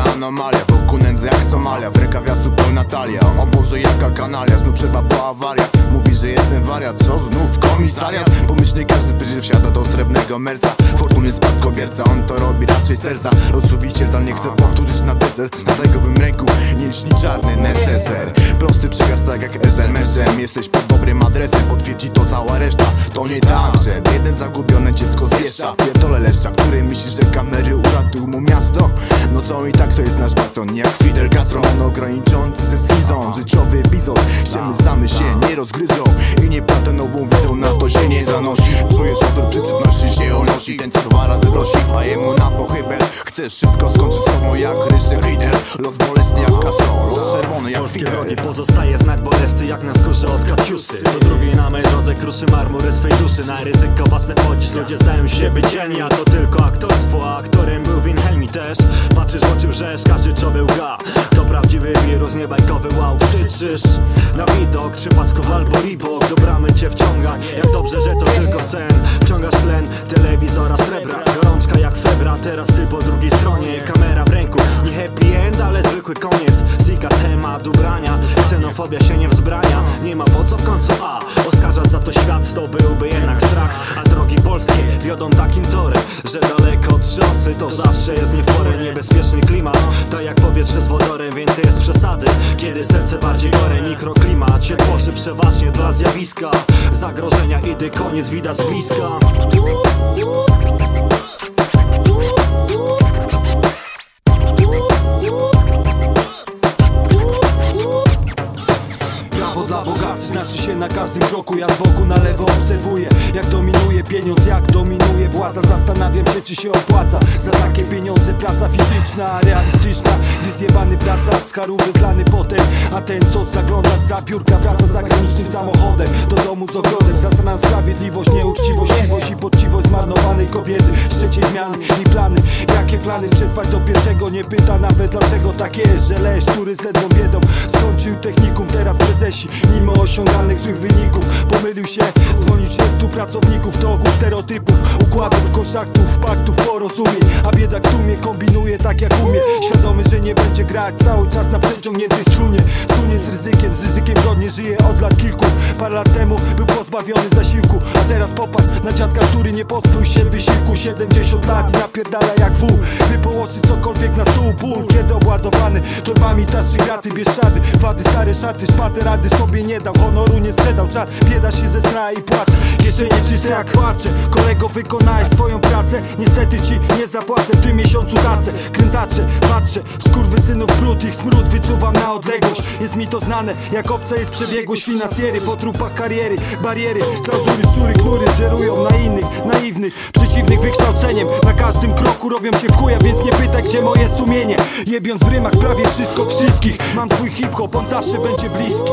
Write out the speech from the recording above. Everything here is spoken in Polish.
anomalia Wokół nędzy jak Somalia. W rękawiasu pełna talia O Boże jaka kanalia. Znów przerwa po awaria Mówi, że jestem wariat Co znów? Komisariat? Pomyślnie każdy tydzień wsiada do srebrnego merca. Fortuny spadkobierca On to robi raczej serca. Losu wicielca nie chce powtórzyć na deser. Na tegowym ręku nie liczni czarny neseser. Prosty przekaz tak jak SMS-em Jesteś pod dobrym adresem Potwierdzi to cała reszta. To nie tak, że jeden zagubione dziecko zwieszcza Pierdolę leszcza, który myśli, że kamery uratują mu i tak to jest nasz baston. Jak Fidel Castro On ograniczący ze schizą. Życiowy bizon Ściemy same się nie rozgryzą. I nie platę nową wizą Na to się nie zanosi. Czujesz odór przyczepności się unosi. Ten co dwa razy prosi A jemu na pochybę. Chcesz szybko skończyć sobą jak Richard Rieder. Los bolesny jak Castro Los czerwony Polskie drogi pozostaje znak bolesny jak na skórze od Katiusy Co drugi na mej drodze kruszy marmury swej duszy. Na ryzyko własne wchodzić, ludzie zdają się być dzielni A to tylko aktorstwo, a aktorem był Wilhelmi też. Patrzysz w oczy wrzesz, każdy człowiek łga To prawdziwy wirus, nie bajkowy wow Krzyczysz na widok, czy pasków albo ribok Do bramy cię wciąga, jak dobrze, że to tylko sen. Wciągasz tlen, telewizora srebra. Gorączka jak febra, teraz ty po drugiej stronie. Kamera w ręku, nie happy end, ale zwykły koniec ksenofobia się nie wzbrania Nie ma po co w końcu A. Oskarżać za to świat, to byłby jednak strach. A drogi polskie wiodą takim torem Że daleko od szosy to zawsze jest nie w porę Niebezpieczny klimat, tak jak powietrze z wodorem Więcej jest przesady, kiedy serce bardziej gore Mikroklimat się tworzy przeważnie dla zjawiska. Zagrożenia idy, koniec widać z bliska na każdym kroku. Ja z boku na lewo obserwuję Jak dominuje pieniądz, jak dominuje władza. Zastanawiam się czy się opłaca Za takie pieniądze praca fizyczna, realistyczna wraca z charówy zlany potem A ten co zagląda za biurka wraca zagranicznym samochodem. Do domu z ogrodem Zastanawiam sprawiedliwość, nieuczciwość, siwość i poczciwość Zmarnowanej kobiety. Trzeciej zmiany i plany Jakie plany przetrwać do pierwszego Nie pyta nawet dlaczego tak jest Że leż, który z ledwą biedą. Skończył technikum, teraz prezesi Mimo osiągalnych złych wyników. Pomylił się, dzwonił 30 pracowników To ogół stereotypów, układów, kontraktów Paktów, porozumień biedak w tłumie kombinuje tak jak umie Świadomy, że nie będzie grać cały czas na przeciągniętej strunie. Sunie z ryzykiem, z ryzykiem godnie żyje od lat kilku. Parę lat temu był pozbawiony zasiłku A teraz popatrz na dziadka, który nie pozbył się wysiłku. 70 lat i napierdala jak wół By położyć cokolwiek na stół. Ból, kiedy obładowany torbami taszczy graty Bieszczady, wady, stare szaty, szmaty rady sobie nie dał. Honoru nie sprzedał, czat bieda się zesra i płacze. Kieszenie czyste jak płacze Kolego wykonałeś swoją pracę. Niestety ci nie zapłacę w tym miesiącu tacę Krętacze, patrzę, synów brud Ich smród wyczuwam na odległość. Jest mi to znane, jak obca jest przebiegłość Finansjery. Po trupach kariery Bariery, klauzury, szczury, knury Żerują na innych, naiwnych Przeciwnych wykształceniem. Na każdym kroku robią cię w chuja Więc nie pytaj gdzie moje sumienie. Jebiąc w rymach prawie wszystko wszystkich. Mam swój hip-hop, on zawsze będzie bliski